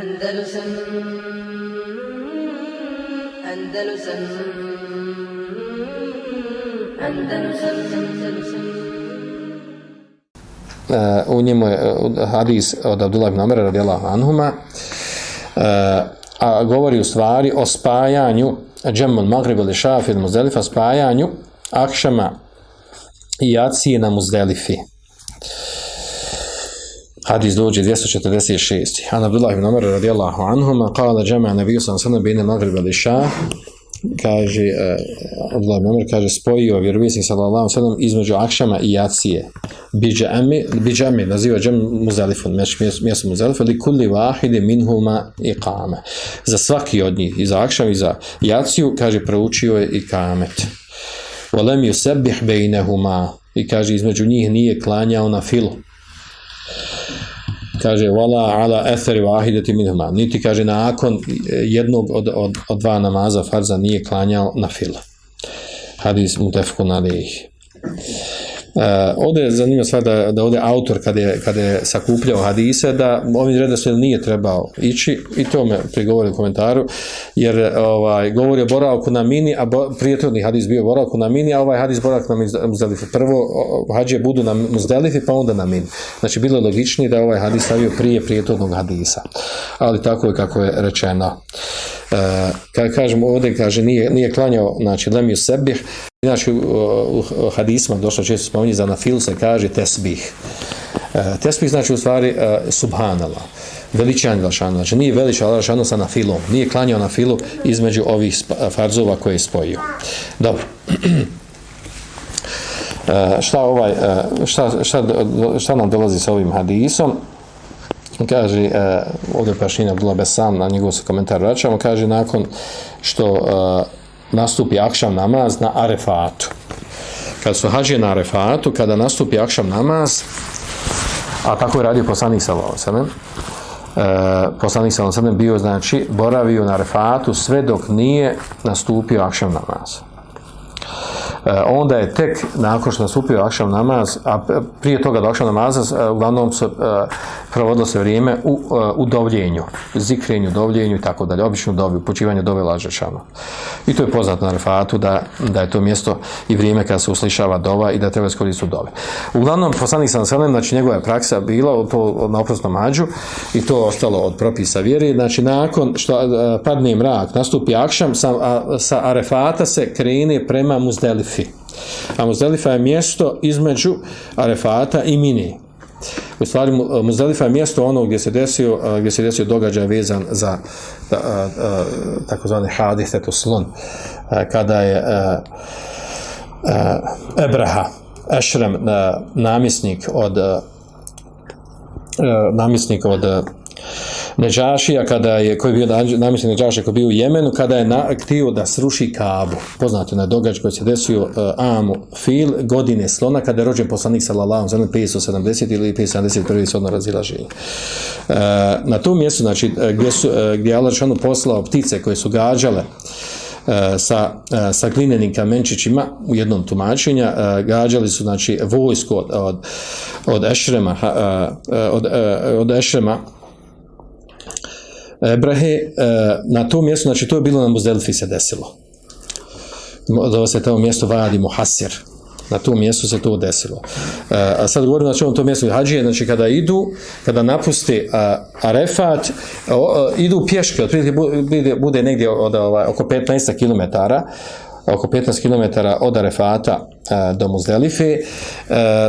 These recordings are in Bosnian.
Andalusam Andalusam Andalusam Andalusam. Uh, u njemu je uh, hadis od Abdullah ibn Amara radijallahu anhuma uh, a govori u stvari o spajanju džemul magrib ili šaf muzdelifa spajanju akšama i jacije na muzdelifi hadis dođe 246 an Abdullah ibn Umar radijallahu anhuma kala džema nabiju sam sada bine magrib liša kaže uh, Abdullah ibn Umar kaže spojio vjerovisnik sallallahu sallam između akšama i jacije. Biđami, biđami naziva džem muzalifun mjesto muzalifun li kulli vahide minhuma i kame za svaki od njih i za akšam i za jaciju kaže proučio je i kamet. Volem ju sebih bejnehuma i kaže između njih nije klanjao na filu kaže wala ala athari wahidati minhuma. Niti kaže nakon e, jednog od, od, od dva namaza farza nije klanjao na fila hadis mutafkun alayhi Uh, ovdje je zanimljivo stvar da, da ovdje autor kada je, kada je sakupljao hadise da ovim redoslijedom nije trebao ići i to me prigovori u komentaru jer ovaj, govori o boravku na mini a bo, prijetovni hadis bio boravku na mini a ovaj hadis boravku na muzdelifi prvo hađe budu na muzdelifi pa onda na mini. Znači bilo je logičnije da ovaj hadis stavio prije prijetovnog hadisa ali tako je kako je rečeno. E, uh, kada kažemo ovdje kaže nije, nije klanjao znači lemiju sebih Inače, u, hadisma došlo često spominje za nafilu se kaže tesbih. E, tesbih znači u stvari subhanala, subhanallah, veličanje Lašanu. Znači nije veličan Lašanu sa nafilom, nije klanjao nafilu između ovih farzova koje je spojio. Dobro. E, šta, ovaj, šta, šta, šta nam dolazi sa ovim hadisom? Kaže, e, ovdje pašina Abdullah Besan, na njegov se komentar vraćamo, kaže nakon što nastupi akšam namaz na arefatu. Kad su hađe na arefatu, kada nastupi akšam namaz, a tako je radio poslanik Salosanem, e, poslanik Salosanem bio, znači, boravio na arefatu sve dok nije nastupio akšam namaz. E, onda je tek nakon što nastupio akšam namaz, a prije toga do akšam namaza, e, uglavnom se e, provodilo se vrijeme u, e, u dovljenju, zikrenju, dovljenju i tako dalje, običnu dovi, počivanju dove lažešano. I to je poznato na refatu da, da je to mjesto i vrijeme kada se uslišava dova i da treba iskoristiti dove. Uglavnom, poslanik sam selem, znači njegova je praksa bila to na oprosnom mađu i to ostalo od propisa vjeri. Znači, nakon što e, padne mrak, nastupi akšam, sa, a, sa arefata se krene prema muzdelifi. A muzdelifa je mjesto između arefata i mini. U stvari, e, Muzdalifa je mjesto ono gdje se desio, e, gdje se desio događaj vezan za e, takozvani hadith, eto slon, kada je Ebraha, Ešrem, namjesnik od namjesnik od Neđašija kada je koji je bio namjesnik Neđašija koji je bio u Jemenu kada je na, htio da sruši Kabu. Poznato na događaj koji se desio uh, Amu Fil godine slona kada je rođen poslanik sallallahu alejhi ve sellem 570 ili 571 slona razilaženje. Uh, na tom mjestu znači eh, gdje su uh, gdje je Allah poslao ptice koje su gađale sa, sa glinenim kamenčićima u jednom tumačenja gađali su znači vojsko od, od, od Ešrema od, od Ešrema Ebrahe, e, na tom mjestu, znači to je bilo na Muzdelifi se desilo. Zove se to mjesto vadi Muhasir. Na tom mjestu se to desilo. E, a sad govorim znači o tom mjestu Hadžije, znači kada idu, kada napusti Arefat, idu pješke, otprilike bude, bude negdje od, ovaj, oko 15 km, oko 15 km od Arefata e, do Muzdelife. E,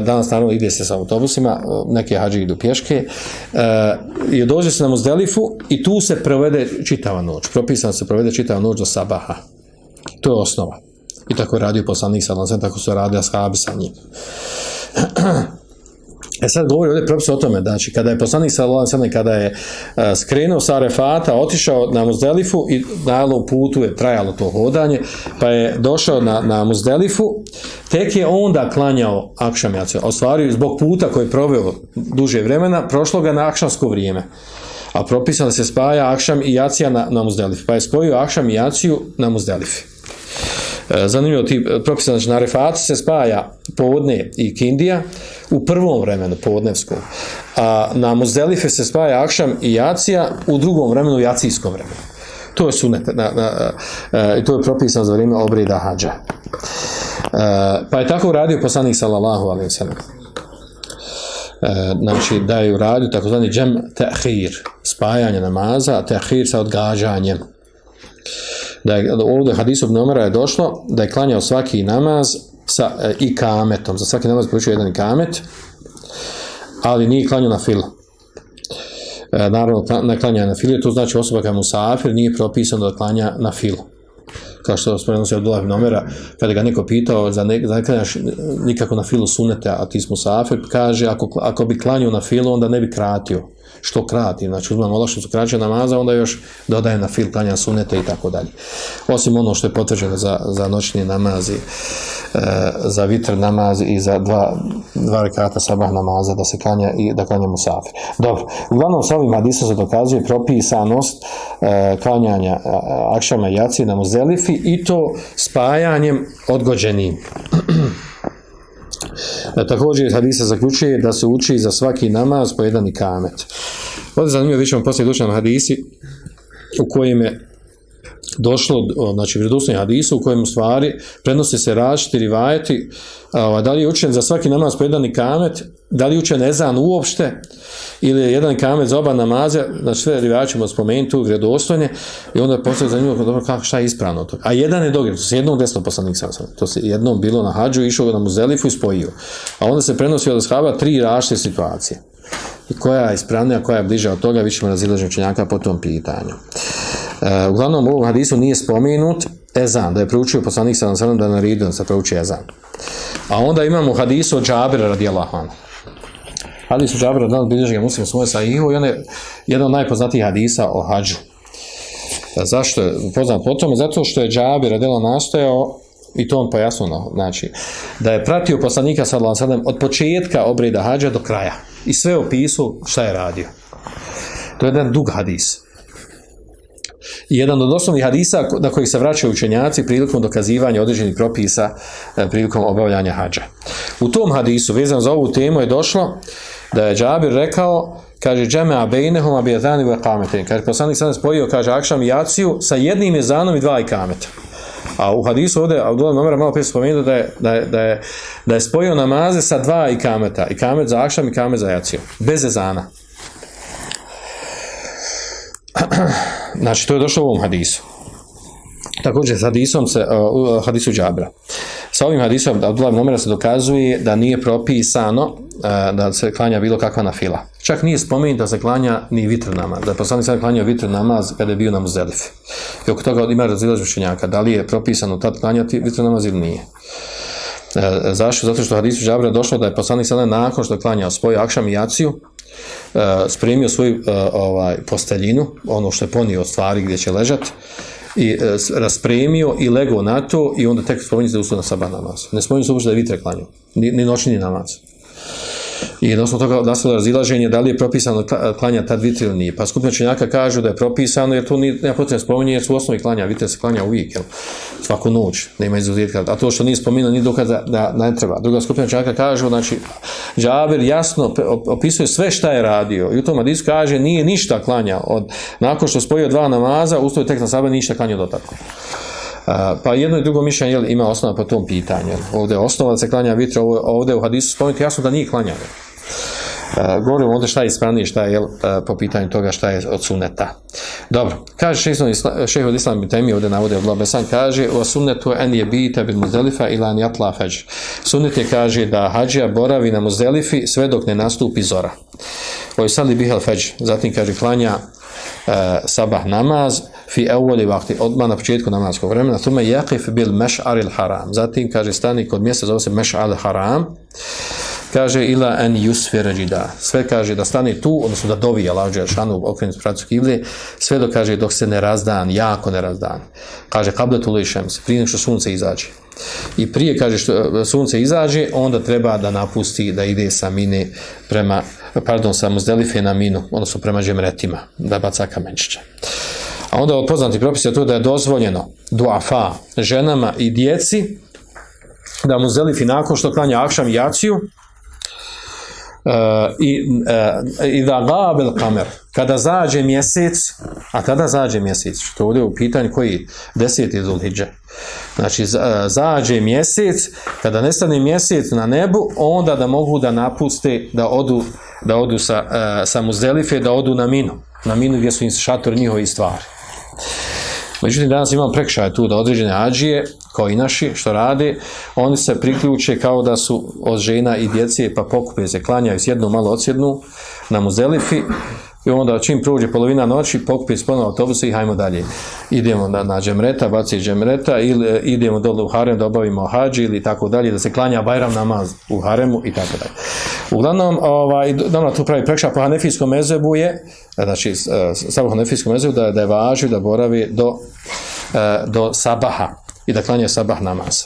danas naravno ide se sa autobusima, e, neke hađi idu pješke. E, I dođe se na Muzdelifu i tu se provede čitava noć. Propisano se provede čitava noć do Sabaha. To je osnova. I tako je radio poslanik sa Lanzem, tako su radili ashabi sa njim. E sad govori ovdje propis o tome, znači kada je poslanik sallallahu alejhi kada je uh, skrenuo sa Arefata, otišao na Muzdelifu i na putu je trajalo to hodanje, pa je došao na, na Muzdelifu, tek je onda klanjao akšam jacija. Ostvario zbog puta koji je proveo duže vremena, prošlo ga na akšamsko vrijeme. A propisano se spaja akšam i jacija na, na Muzdelifu. Pa je spojio akšam i jaciju na Muzdelifi. E, zanimljivo ti propisa, znači na Arefatu se spaja podne i Kindija u prvom vremenu, podnevskom, a na Muzdelife se spaja Akšam i Jacija u drugom vremenu, Jacijskom vremenu. To je sunet, na, na, e, na, to je propisano za vrijeme obreda hađa. E, pa je tako uradio poslanik sallallahu alaihi sallam. Znači da je uradio takozvani džem tehir, spajanje namaza, tehir sa odgađanjem da je ovdje hadisu ibn Omara je došlo da je klanjao svaki namaz sa e, i kametom. Za svaki namaz poručio jedan kamet, ali nije klanjao na fil. E, naravno, na klanja na fil, to znači osoba kada musafir nije propisano da klanja na filu. Kao što se prenosi od Dula ibn kada ga neko pitao za ne, za ne klanjaš nikako na filu sunete, a ti smo safir, kaže, ako, ako bi klanio na filu, onda ne bi kratio. Što krati, znači uzmano olakšicu kraće namaza, onda još dodaje na fil klanja sunete i tako dalje. Osim ono što je potvrđeno za, za noćni namazi, e, za vitr namaz i za dva, dva rekata sabah namaza da se klanja i da klanja musafir. Dobro, uglavnom s ovim hadisom se dokazuje propisanost e, klanjanja e, akšama i jaci na muzelifi i to spajanjem odgođenim. E, također hadisa zaključuje da se uči za svaki namaz po jedan ikamet. Ovdje zanimljivo, vi ćemo poslije dušan hadisi u kojem je došlo, znači vredosni hadisa u kojem stvari prenose se različiti rivajeti, a, ovaj, da li je učen za svaki namaz po jedan kamet, da li je učen ezan uopšte, ili je jedan kamet za oba namaze, znači sve rivajeti ćemo spomenuti tu vredostojne, i onda postoje zanimljivo dobro, kako, šta je ispravno to. A jedan je dogred, to se jednom desno poslanik sam sam, to se jednom bilo na hađu, išao na muzelifu i spojio. A onda se prenosi od shaba tri različite situacije i koja je ispravnija, koja je bliža od toga, vi ćemo razilažiti učenjaka po tom pitanju. E, uglavnom, u ovom hadisu nije spomenut ezan, da je proučio poslanik sa nasadom da naredio da se prouči ezan. A onda imamo hadisu od Džabira radijallahu anhu. Hadis od Džabira danas bilježi ga muslim svoje sa i on je jedan od najpoznatijih hadisa o hađu. E, zašto je poznat po tome? Zato što je Džabir radijallahu nastojao i to on pojasno, znači, da je pratio poslanika sa nasadom od početka obreda hađa do kraja i sve opisu šta je radio. To je jedan dug hadis. I jedan od osnovnih hadisa na kojih se vraćaju učenjaci prilikom dokazivanja određenih propisa e, prilikom obavljanja hađa. U tom hadisu, vezan za ovu temu, je došlo da je Džabir rekao, kaže, džeme abejnehum abijatani ve ekametin. Kaže, poslanik sam spojio, kaže, akšam i jaciju sa jednim jezanom i dva ikameta. A u hadisu ovdje, a u dole malo prije spomenuo da je, da, je, da, je, da je spojio namaze sa dva ikameta. kamet za akšam i kamet za jaciju. Bez ezana. Znači, to je došlo u ovom hadisu. Također, s hadisom se, uh, hadisu džabra. Sa ovim hadisom, da Abdullah Nomera se dokazuje da nije propisano uh, da se klanja bilo kakva na fila. Čak nije spomenut da se klanja ni vitr namaz. Da je poslanik sada klanjao vitr namaz kada je bio na muzelifi. I oko toga ima razilaž učenjaka. Da li je propisano tad klanjati vitr namaz ili nije. E, zašto? Zato što hadisu džabra došlo da je poslanik sada nakon što je klanjao svoju akšam i jaciju, Eh, spremio svoju eh, ovaj, posteljinu, ono što je ponio od stvari gdje će ležati, i e, raspremio i legao na to i onda tek spominje da je ustao na sabah namaz. Ne spominje se uopšte da je vitre klanio, ni, ni noćni namaz. I na osnovu toga nastalo razilaženje da li je propisano klanja tad vitre ili nije. Pa skupina činjaka kažu da je propisano jer to nije, nema potrebno spominje jer su osnovi klanja, vitre se klanja uvijek, jel? Svaku noć, nema izuzetka. A to što nije spomenuo ni dokaza da, da ne treba. Druga skupina čaka kaže, znači, Džabir jasno opisuje sve šta je radio. I u tom Adisu kaže nije ništa klanja. Od, nakon što spojio dva namaza, ustoji tek na sabe ništa klanja do tako. Uh, pa jedno i drugo mišljenje jel, ima osnova po tom pitanju. Ovdje je osnova da se klanja vitra, ovdje u hadisu spomenuti jasno da nije klanjano. Uh, govorimo ovdje šta je ispravnije, šta je uh, po pitanju toga šta je od suneta. Dobro, kaže šeho od islam temi ovdje navode od Besan, kaže o sunetu en je bita bil muzelifa ila an jatla hađ. Sunet je kaže da hađija boravi na muzelifi sve dok ne nastupi zora. Ovo je sali bihel feđ, zatim kaže klanja uh, sabah namaz, fi evoli vakti, odmah na početku namazskog vremena, tume jakif bil meš'aril haram. Zatim, kaže, stani kod mjesta, zove se meš'al haram, kaže, ila en yusfira džida. Sve kaže da stani tu, odnosno da dovi Allah šanu okrenu pracu kible, sve do kaže dok se ne razdan, jako ne razdan. Kaže, kabla tu lišem se, prije što sunce izađe. I prije, kaže, što e, sunce izađe, onda treba da napusti, da ide sa mine prema, pardon, sa muzdelife na minu, odnosno prema džemretima, da baca kamenčiće. A onda od poznati propis je to da je dozvoljeno duafa ženama i djeci da mu zelifi nakon što klanja akšam jaciju i, uh, i da gabel kamer kada zađe mjesec a kada zađe mjesec što ovdje u pitanju koji deseti zulhidže znači e, zađe mjesec kada nestane mjesec na nebu onda da mogu da napuste da odu da odu sa, uh, sa Muzdelife da odu na minu na minu gdje su im šator njihovi stvari. Međutim, danas imam prekšaj tu da određene ađije, kao i naši, što rade, oni se priključe kao da su od žena i djece, pa pokupe se, klanjaju s jednu malo odsjednu na muzelifi, i onda čim prođe polovina noći, pokupi se ponovno autobusa i hajmo dalje. Idemo na, na džemreta, baci džemreta, ili idemo dole u harem da obavimo hađi ili tako dalje, da se klanja bajram namaz u haremu i tako dalje. Uglavnom, ovaj, dobro, tu pravi prekša po hanefijskom mezebu je, znači, samo hanefijskom mezebu, da, da je važio da boravi do, eh, do sabaha i da klanja sabah namaz.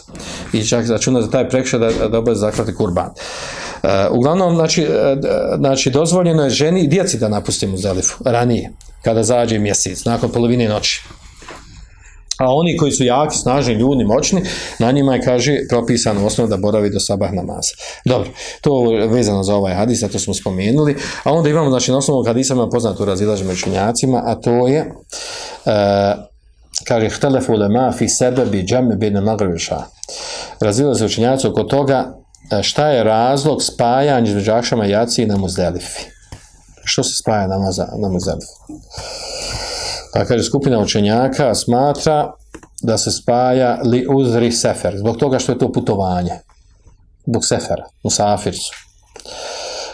I čak računa za taj prekša da, da obavlja zaklati kurban. Uh, uglavnom, znači, uh, znači, dozvoljeno je ženi i djeci da napustimo zelifu ranije, kada zađe mjesec, nakon polovine noći. A oni koji su jaki, snažni, ljudni, moćni, na njima je, kaže, propisano osnovno da boravi do sabah namaza. Dobro, to je vezano za ovaj hadis, to smo spomenuli. A onda imamo, znači, na osnovu hadisama poznatu razilažu među a to je, uh, kaže, htelefu ulema fi sebe bi džame bin nagrviša. se učenjaci oko toga, e, šta je razlog spajanja između Akšama i Jaci na Muzdelifi? Što se spaja namaza na Muzdelifi? Pa kaže, skupina učenjaka smatra da se spaja li uzri sefer, zbog toga što je to putovanje. Zbog sefera, u Safircu.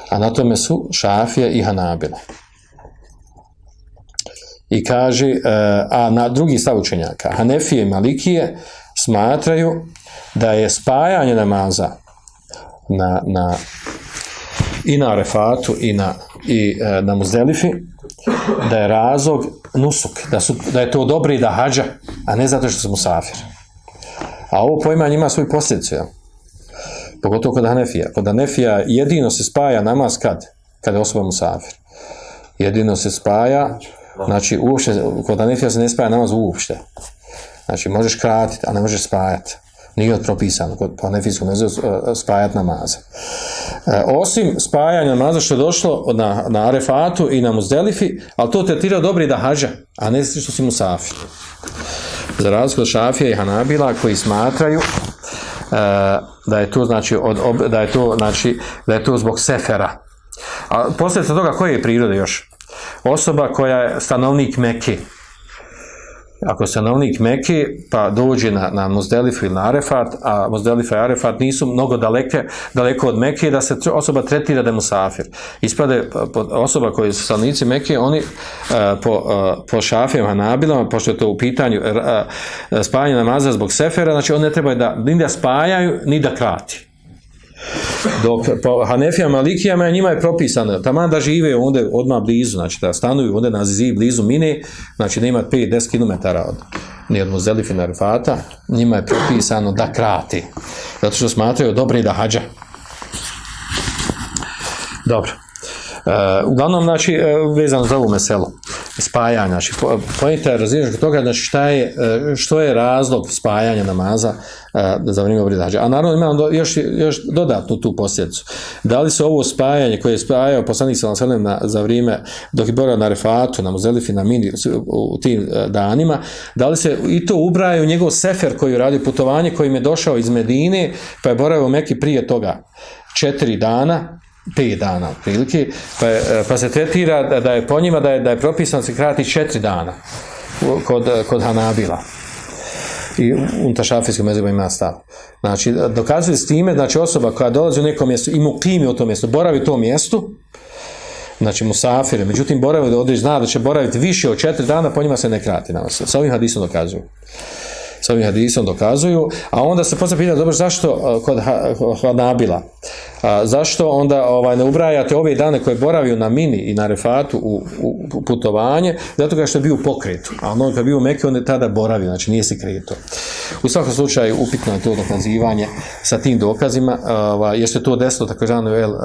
A na tome su Šafije i Hanabile. I kaže, e, a na drugi stav učenjaka, Hanefije i Malikije smatraju da je spajanje namaza na, na i na Arefatu i na, i, e, na Muzdelifi da je razlog nusuk, da, su, da je to dobri da hađa, a ne zato što su musafir. A ovo pojmanje ima svoj posljedicu, ja? pogotovo kod Hanefija. Kod Hanefija jedino se spaja namaz kad? Kada je osoba musafir. Jedino se spaja, znači uopšte, kod Hanefija se ne spaja namaz uopšte. Znači možeš kratiti, a ne možeš spajati nije propisano kod po mezu e, spajat namaze. E, osim spajanja namaza što je došlo na, na Arefatu i na Muzdelifi, ali to tretira dobri da hađa, a ne što si Musafi. Za razliku od Šafija i Hanabila koji smatraju e, da je to znači od, ob, da je to znači da je to zbog sefera. A posljedica toga koje je prirode još? Osoba koja je stanovnik Mekke, ako je stanovnik Mekke pa dođe na, na Muzdelifu ili na Arefat, a Muzdelifa i Arefat nisu mnogo daleke, daleko od Mekke, da se osoba tretira da je musafir. Ispade osoba koji su stanovnici Mekke, oni e, po, e, po šafijama nabilama, pošto je to u pitanju uh, namaza zbog sefera, znači oni ne trebaju da ni da spajaju, ni da krati. Dok po pa Hanefija Malikijama, njima je propisano, tamo da žive onda odmah blizu, znači da stanuju onda na zizi blizu Mine, znači da ima 5-10 km od ni od Muzelifi na njima je propisano da krati. Zato što smatraju dobri da hađa. Dobro. Uh, uglavnom, znači, e, vezano za ovo meselo, spajanja, znači, pojete po različnog toga, znači, šta je, e, što je razlog spajanja namaza e, za vrijeme obrida. A naravno, imamo još, još dodatnu tu posljedicu. Da li se ovo spajanje koje je spajao poslanik sa naselem na, za vrijeme dok je boravio na refatu, na muzelifi, na mini, u, u tim e, danima, da li se i to ubraje u njegov sefer koji je radio putovanje, kojim je došao iz Medine, pa je boravio meki prije toga četiri dana, pet dana otprilike, pa, eh, pa se tretira da, da je po njima da je, da je propisan se krati četiri dana kod, eh, kod Hanabila i unutar šafijskog mezeba ima stav. Znači, dokazuje s time, znači osoba koja dolazi u nekom mjestu, mu klimi u tom mjestu, boravi u tom mjestu, znači musafir, međutim boravi da odreć, zna da će boraviti više od četiri dana, po njima se ne krati. Na sa ovim hadisom dokazuju. Sa ovim hadisom dokazuju, a onda se posle pita, dobro, zašto eh, kod Hanabila? A, zašto onda ovaj ne ubrajate ove dane koje boravio na mini i na refatu u, u putovanje, zato kao što je bio u pokretu, a ono kad je bio u Mekke, on je tada boravio, znači nije se kretao. U svakom slučaju, upitno je to dokazivanje sa tim dokazima, ovaj, jer se to desilo, tako žano, jel, eh,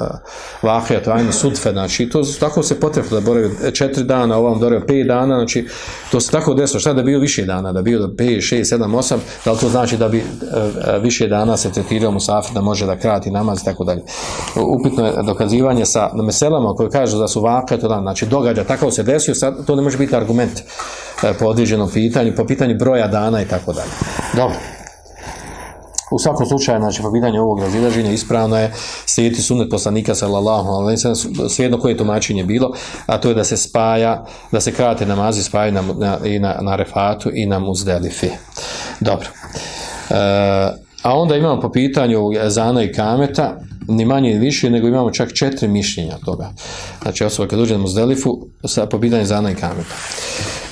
vahija, to ajno sudfe, znači, to tako se potrebno da boravio četiri dana, ovam boravio pet dana, znači, to se tako desilo, šta da bio više dana, da bio da 5, 6, 7, 8, da li to znači da bi eh, eh, više dana se tretirao musafir, da može da krati namaz i tako dalje. Upitno je dokazivanje sa meselama koje kažu da su vaka, to dan, znači događa, tako se desio, sad to ne može biti argument e, po određenom pitanju, po pitanju broja dana i tako dalje. Dobro. U svakom slučaju, znači, po pitanju ovog razilaženja ispravno je slijediti sunet poslanika sallallahu alaihi sallam, svijedno koje tumačenje bilo, a to je da se spaja, da se krate namazi spajaju na, na, i na, na refatu i na muzdelifi. Dobro. E, a onda imamo po pitanju zana i kameta, ni manje ni više, nego imamo čak četiri mišljenja toga. Znači, osoba kad uđe na muzdelifu, sa, po pitanju zana i kameta.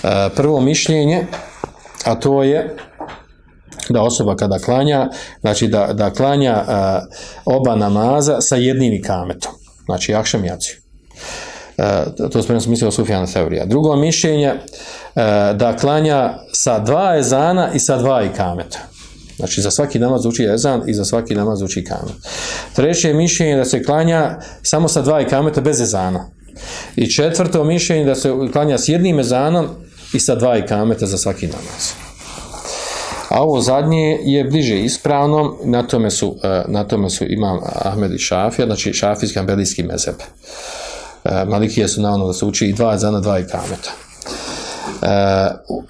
E, prvo mišljenje, a to je da osoba kada klanja, znači da, da klanja e, oba namaza sa jednim kametom, znači jakšem jaciju. E, to spremno sam mislio Sufjana teorija. Drugo mišljenje, e, da klanja sa dva ezana i sa dva ikameta. Znači za svaki namaz uči ezan i za svaki namaz uči kamet. Treće mišljenje da se klanja samo sa dva ikameta bez ezana. I četvrto mišljenje da se klanja s jednim ezanom i sa dva ikameta za svaki namaz. A ovo zadnje je bliže ispravnom, na tome su, e, na tome su imam Ahmed i Šafija, znači šafijski ambelijski mezeb. E, Malikije su na ono da se uči i dva zana, dva i Uh,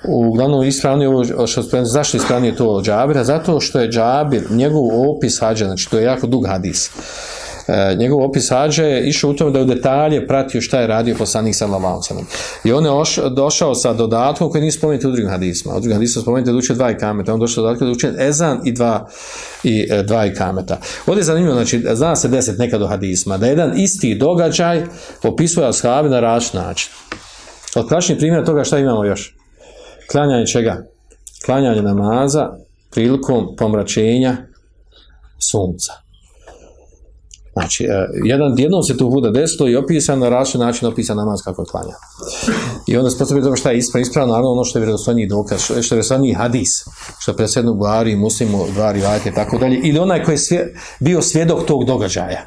uglavnom ispravni ovo što spremno, zašto ispravni je to od Džabira? Zato što je Džabir, njegov opis hađa, znači to je jako dug hadis. uh, njegov opis hađa je išao u tome da u detalje pratio šta je radio poslanik sallallahu alejhi I on je oš, došao sa dodatkom koji nije spomenuti u drugim hadisima. U drugim hadisima spomenuti da uče dva ikameta. On došao dodatkom da uče ezan i dva, i, e, dva ikameta. Ovdje je zanimljivo, znači, zna se deset nekad u hadisma, da jedan isti događaj opisuje ashabi na različit način. Od prašnjih primjera toga šta imamo još? Klanjanje čega? Klanjanje namaza prilikom pomračenja sunca. Znači, e, jedan, jednom se tu huda desilo i opisano na različit način opisan namaz kako je klanja. I onda sposobno toga šta je ispravno, ispravno, naravno ono što je vjerozostojniji dokaz, što je vjerozostojniji hadis, što je predsjedno Buhari, Muslimu, dva rivajte i tako dalje, ili onaj koji je svje, bio svjedok tog događaja.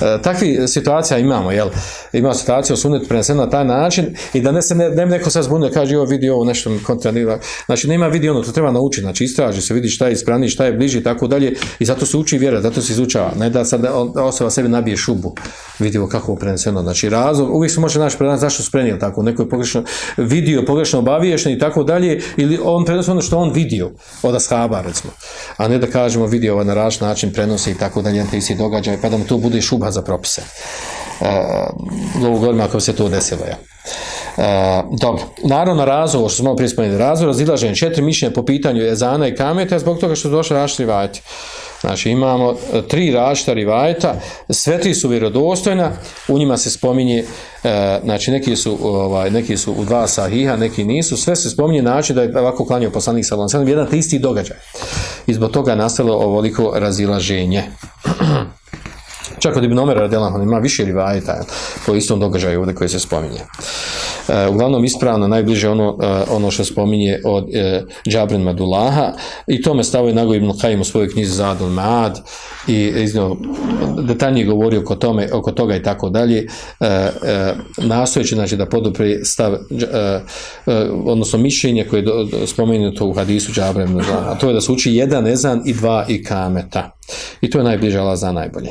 E, takvi situacija imamo, jel? Ima situacija u sunetu prenesena na taj način i da ne se ne, ne neko sad zbunio, kaže jo, vidi ovo nešto kontradira. Znači nema vidi ono, to treba naučiti, znači istraži se, vidi šta je ispravniji, šta je bliži i tako dalje i zato se uči vjera, zato se izučava. Ne da sad osoba sebi nabije šubu, vidimo kako je preneseno. Znači razlog, uvijek se može naći predan zašto su prenijeli tako, neko je pogrešno vidio, pogrešno obaviješten i tako dalje ili on prenosi ono što on vidio od ashaba, recimo. A ne da kažemo vidio ovaj na raš način prenosi i tako dalje, te isti događaj, pa da mu to bude šuba za propise. E, uh, ovo govorim ako se to desilo, ja. Uh, dobro, naravno razlog, što smo prije spomenuli, razvoj razilaženje četiri mišljenja po pitanju jezana i Kameta zbog toga što su došli različiti rivajti. Znači imamo e, tri različita rivajta, sve tri su vjerodostojna, u njima se spominje, e, znači neki su, ovaj, neki su u dva sahiha, neki nisu, sve se spominje način da je ovako klanio poslanik sa lansanom, jedan te isti događaj. I zbog toga je nastalo ovoliko razilaženje. Čak od Ibn Omer radijalahu ima više rivajeta po istom događaju ovdje koji se spominje. E, uglavnom ispravno najbliže ono, e, ono što spominje od e, Džabrin Madulaha i tome stavuje Nago Ibn Kajim u svojoj knjizi Zadul Maad i iznio, detaljnije govorio oko, tome, oko toga i tako dalje. E, e, nastojeći znači, da podupri stav e, e, odnosno mišljenje koje je spomenuto u hadisu Džabrin Madulaha a to je da se uči jedan ezan i dva ikameta. I to je najbliže Allah za najbolje.